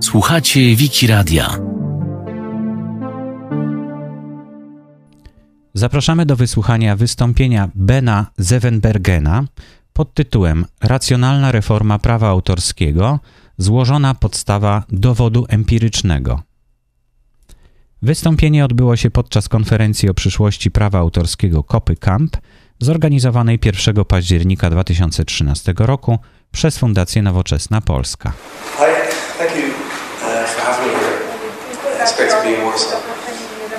Słuchacie Wiki Radia. Zapraszamy do wysłuchania wystąpienia Bena Zevenbergena pod tytułem Racjonalna reforma prawa autorskiego złożona podstawa dowodu empirycznego. Wystąpienie odbyło się podczas konferencji o przyszłości prawa autorskiego Kopy Camp zorganizowanej 1 października 2013 roku przez Fundację Nowoczesna Polska. Hi, thank you uh.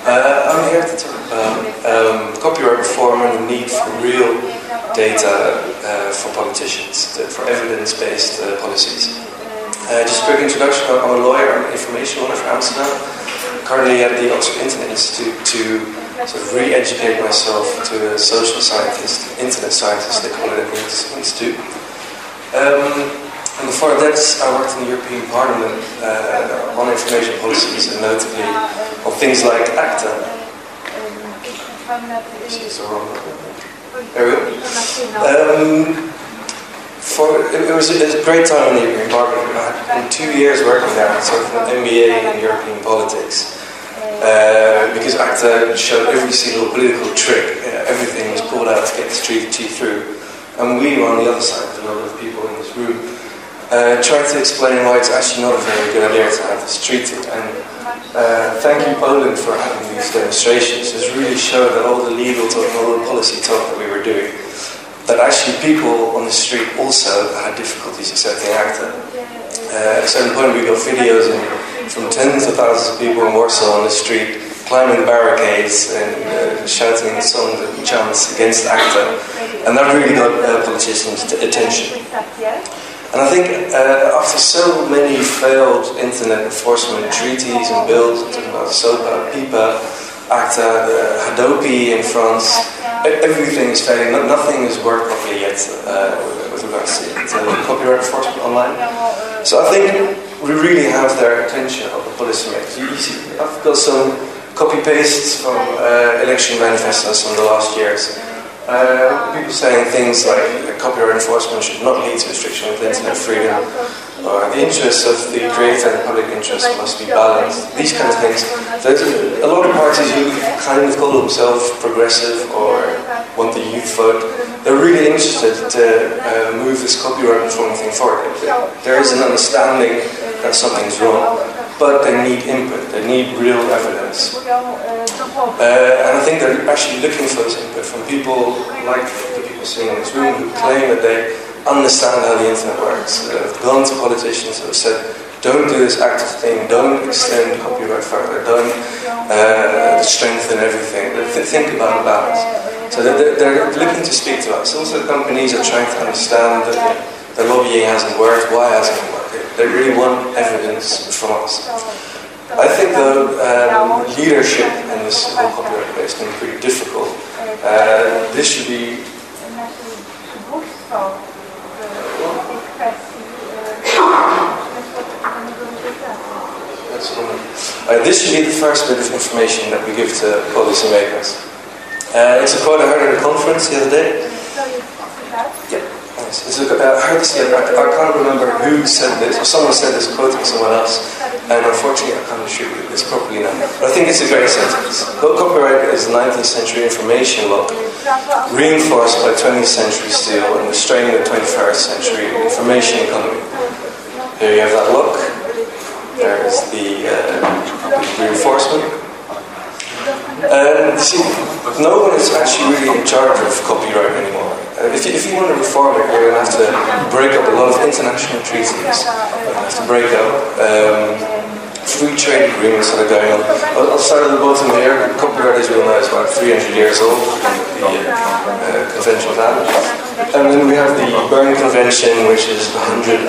Uh, I'm here to talk about um, copyright reform and the need for real data uh, for politicians, for evidence-based uh, policies. Uh, just a quick introduction, I'm a lawyer, I'm an information lawyer from Amsterdam. Currently at the Oxford Internet Institute to sort of re-educate myself to a social scientist, internet scientist, they call it at the Institute. Um, and before that, I worked in the European Parliament uh, on information policies and notably on things like ACTA. There we go. Um, for, it, it was a, a great time in the European Parliament. I had two years working there, sort of an MBA in European politics. Uh, because ACTA showed every single political trick, everything was pulled out to get the treaty through. And we were on the other side, a lot of people in this room, uh, trying to explain why it's actually not a very good idea to have this treaty. And uh, thank you, Poland, for having these demonstrations. It's really showed that all the legal talk and all the policy talk that we were doing, that actually people on the street also had difficulties accepting ACTA. Uh, a certain point, we got videos from tens of thousands of people in Warsaw on the street, climbing barricades and uh, shouting songs and chants against ACTA. And that really got uh, politicians' attention. And I think uh, after so many failed internet enforcement treaties and bills, I'm talking about SOPA, PIPA, ACTA, uh, Hadopi in France, everything is failing. Nothing has worked properly yet uh, with, regards to, to copyright enforcement online. So I think we really have their attention of the policymakers. I've got some copy pastes from uh, election manifestos from the last years. Uh, people saying things like copyright enforcement should not lead to restriction of internet freedom, or the interests of the creator and the public interest must be balanced. These kind of things. There's a, a lot of parties who kind of call themselves progressive or want the youth vote. They're really interested to uh, move this copyright reform thing forward. There is an understanding that something's wrong, but they need input, they need real evidence. Uh, and I think they're actually looking for this input from people like the people sitting in this room who claim that they understand how the internet works, have gone to politicians who have said, don't do this ACTA thing, don't extend copyright further, don't uh, strengthen everything, think about the balance. So they're, they're, looking to speak to us. Also, companies are trying to understand that the lobbying hasn't worked, why hasn't it worked? They really want evidence from us. I think the um, leadership in this whole copyright debate has been pretty difficult. Uh, this should be uh, this should be the first bit of information that we give to policymakers. Uh, it's a quote I heard at a conference the other day. Yeah. It's a, uh, I heard this I, I can't remember who said this, or someone said this quoting someone else, and unfortunately I can't attribute this properly now. But I think it's a great sentence. Copyright is a 19th century information law, reinforced by 20th century steel and restraining the 21st century information economy. Here you have that look. There's the uh, reinforcement. And see, no one is actually really in charge of copyright anymore. Uh, if, you, if you want to reform it, you're going to have to break up a lot of international treaties. You have to break up um, free trade agreements that are going on. I'll, I'll start at the bottom here. Copyright, as we all know, is about 300 years old, the uh, Convention of Hague. And then we have the Berne Convention, which is 130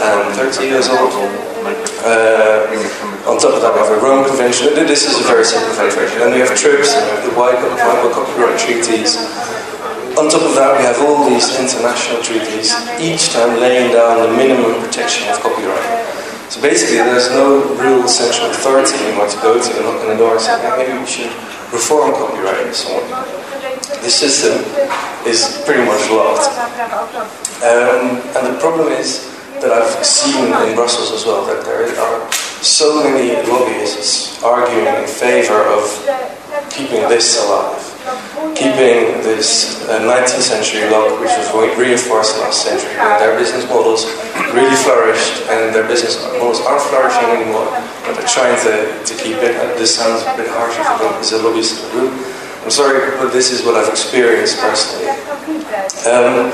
years old. Uh, on top of that, we have the Rome Convention. This is a very simplified version. And we have TRIPS, and we have the WIPO copyright treaties. On top of that, we have all these international treaties, each time laying down the minimum protection of copyright. So basically, there's no real central authority anymore to go to and knock on the door and say, hey, maybe we should reform copyright and so on. The system is pretty much locked. Um, and the problem is, that I've seen in Brussels as well, that there are so many lobbyists arguing in favor of keeping this alive, keeping this uh, 19th century look, which was reinforced last century when their business models really flourished and their business models aren't flourishing anymore, but they're trying to, to keep it. This sounds a bit harsh if I as a lobbyist in the room. I'm sorry, but this is what I've experienced personally. Um,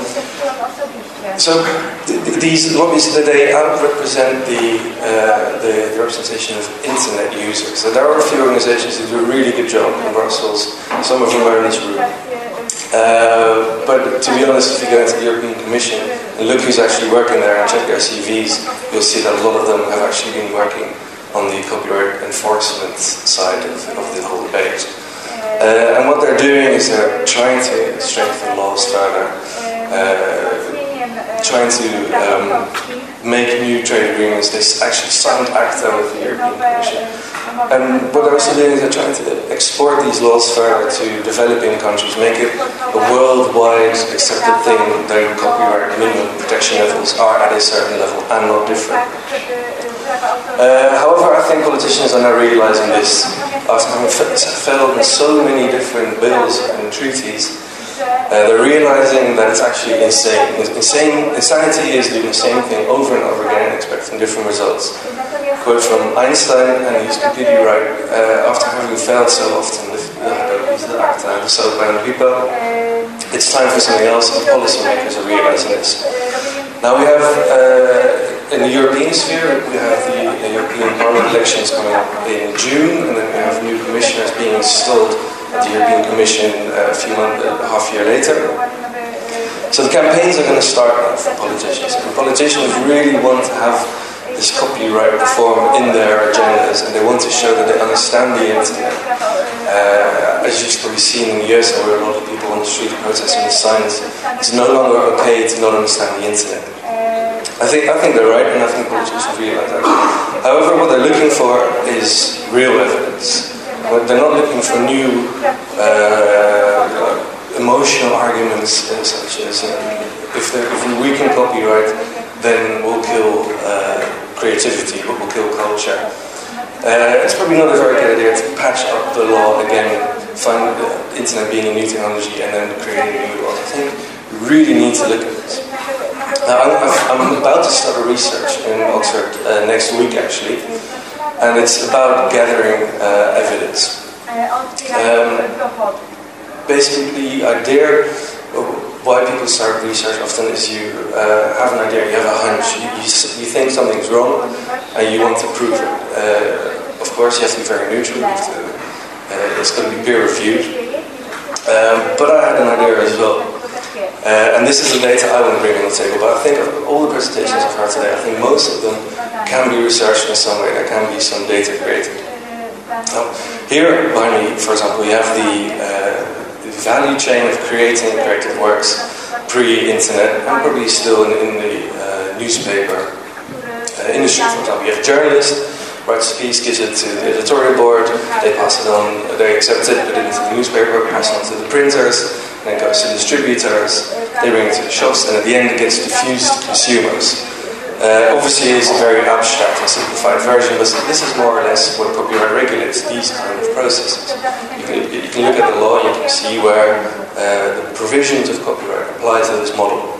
so th- these lobbyists they represent the, uh, the, the representation of internet users. So there are a few organizations that do a really good job in Brussels. Some of them are in this room. Uh, but to be honest, if you go into the European Commission and look who's actually working there and check their CVs, you'll see that a lot of them have actually been working on the copyright enforcement side of, of the whole debate. Uh, and what they're doing is they're trying to strengthen laws further, uh, trying to um, make new trade agreements. They actually signed ACTA with the European Commission. And what they're also doing is they're trying to export these laws further to developing countries, make it a worldwide accepted thing that copyright minimum protection levels are at a certain level and not different. Uh, however, I think politicians are now realizing this after having failed in so many different bills and treaties. Uh, they're realizing that it's actually insane. insane. Insanity is doing the same thing over and over again and expecting different results. Quote from Einstein, and he's completely right. Uh, after having failed so often with the and the people, it's time for something else, and policymakers are realizing this. Now we have uh, in the European sphere, we have the, European Parliament elections coming up in June, and then we have new commissioners being installed the European Commission uh, a few months, uh, half year later. So the campaigns are going to start now for politicians, and politicians really want to have this copyright reform in their agendas, and they want to show that they understand the internet. Uh, as you've probably seen in there were a lot of people on the street protesting the signs. It's no longer okay to not understand the internet. I think, I think they're right, and I think politicians realise that. However, what they're looking for is real evidence. They're not looking for new uh, emotional arguments, uh, such as uh, if, if we weaken copyright, then we'll kill uh, creativity, but we'll kill culture. Uh, it's probably not a very good idea to patch up the law again, find the internet being a new technology, and then create a new laws. I think we really need to look at this. Now, I'm, I'm, about to start a research in Oxford next week, actually, and it's about gathering uh, evidence. Basically, the idea why people start research often is you uh, have an idea, you have a hunch, you, you, you, think something's wrong, and you want to prove it. Uh, of course, you have to be very neutral, to, uh, it's going to be peer reviewed. Um, but I had an idea as well. Uh, and this is the data I want to bring on the table, but I think of all the presentations I've heard today, I think most of them can be researched in some way, there can be some data created. Now, here me, for example, we have the, uh, value chain of creating creative works pre-internet, and probably still in, in the uh, newspaper uh, industry, for example. You have journalists, writes a piece, gives it to the editorial board, they pass it on, they accept it, put it into the newspaper, pass it on to the printers, then it goes to distributors, they bring it to the shops, and at the end it gets diffused to consumers. Uh, obviously, it's a very abstract and simplified version, but this is more or less what copyright regulates, these kind of processes. You can, you can look at the law, you can see where uh, the provisions of copyright apply to this model.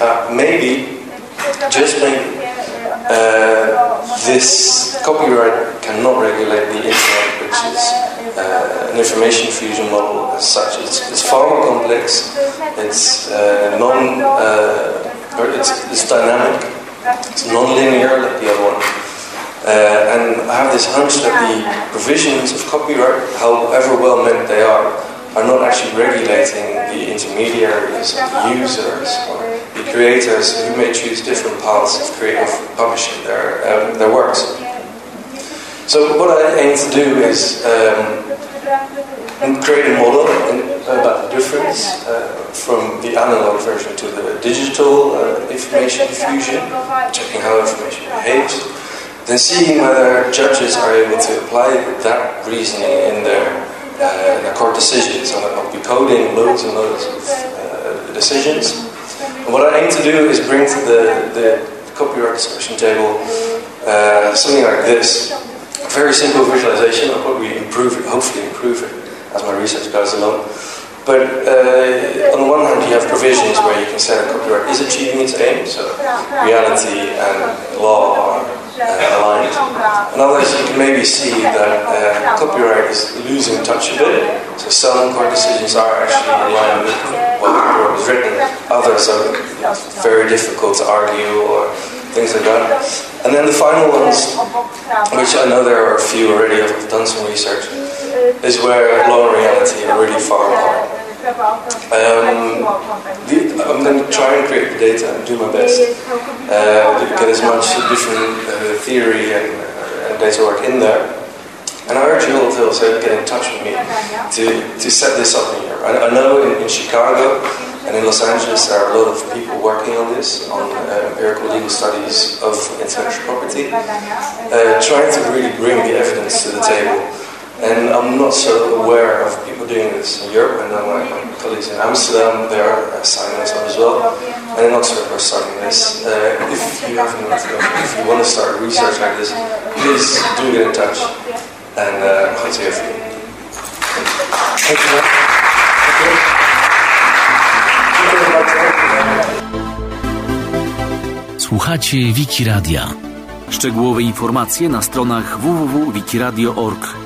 Uh, maybe, just maybe, uh, this copyright cannot regulate the internet, which is uh, an information fusion model as such. It's, it's far more complex. It's uh, non. It's, it's dynamic. It's non-linear like the other one. Uh, and I have this hunch that the provisions of copyright, however well meant they are, are not actually regulating the intermediaries, the users, or the creators who may choose different paths of creative publishing their, um, their works. So what I aim to do is um, create a model about the difference uh, from the analog version to the digital information fusion, checking how information behaves, then seeing whether judges are able to apply that reasoning in their, uh, their court decisions. So I'll be coding loads and loads of uh, decisions. And what I aim to do is bring to the, the copyright discussion table, uh, something like this. A very simple visualization. I'll we improve, hopefully improve it as my research goes along. But uh, on the one hand, you have provisions where you can say that copyright is achieving its aim, so reality and law are uh, aligned. And others, you can maybe see that uh, copyright is losing touch a bit. So some court decisions are actually in line with what copyright was written. Others are very difficult to argue or things like that. And then the final ones, which I know there are a few already, I've done some research, is where law and reality are really far apart. Um, I'm going to try and create the data and do my best uh, to get as much different uh, theory and, uh, and, data work in there. And I urge you all to also get in touch with me to, to set this up in Europe. I, I know in, in, Chicago and in Los Angeles there are a lot of people working on this, on uh, empirical legal studies of intellectual property, uh, trying to really bring the evidence to the table. And I'm not so aware of people doing this in Europe. I know my, colleagues in Amsterdam, they are uh, signing this up as well. And in Oxford, we're starting this. Uh, if you have any if you want to start research like this, please do get in touch. And uh, hope to hear from you. Thank you. Słuchacie Wiki Radia. Szczegółowe informacje na stronach www.wikiradio.org.